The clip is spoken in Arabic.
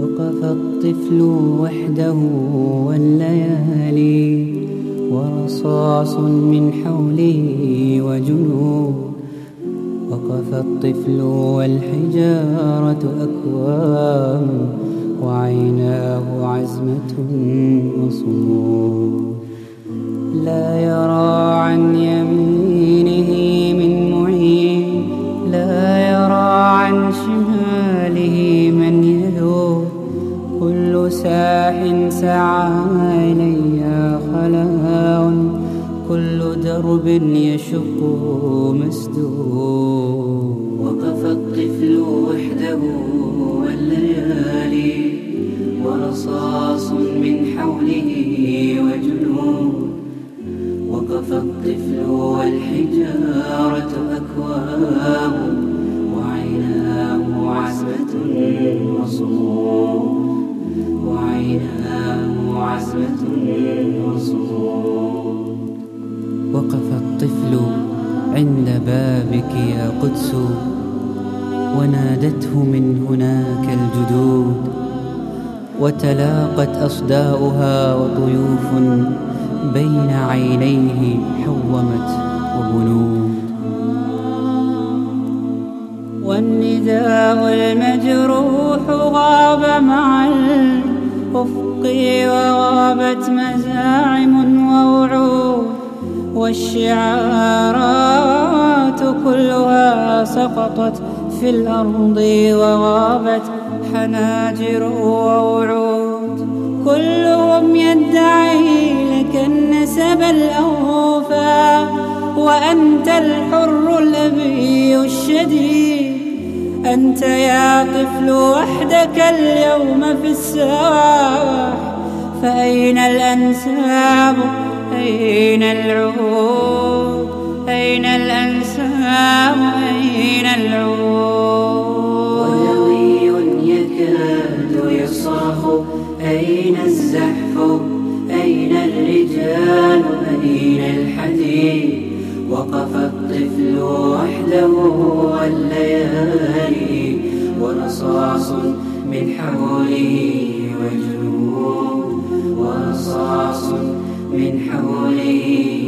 وقف الطفل وحده والليالي ورصاص من حوله وجنود وقف الطفل والحجارة أكوام وعيناه عزمة وصمود. ساح سعى إلي خلاء. كل درب يشق مسدود. بابك يا قدس ونادته من هناك الجدود وتلاقت أصداؤها وطيوف بين عينيه حومت وبنود والنداء المجروح غاب مع الأفق وغابت مزاعم ووعود. والشعارات كلها سقطت في الأرض وغابت حناجر ووعود. كلهم يدعي لك النسب الأوفى وأنت الحر الأبي الشديد. أنت يا طفل وحدك اليوم في السواح فأين الأنساب؟ أين العهود أين الأنساب؟ أين العهود ودوي يكاد يصرخ أين الزحف؟ أين الرجال؟ أين الحديد؟ وقف الطفل وحده والليالي ورصاص من حوله وجنود ورصاص من حوله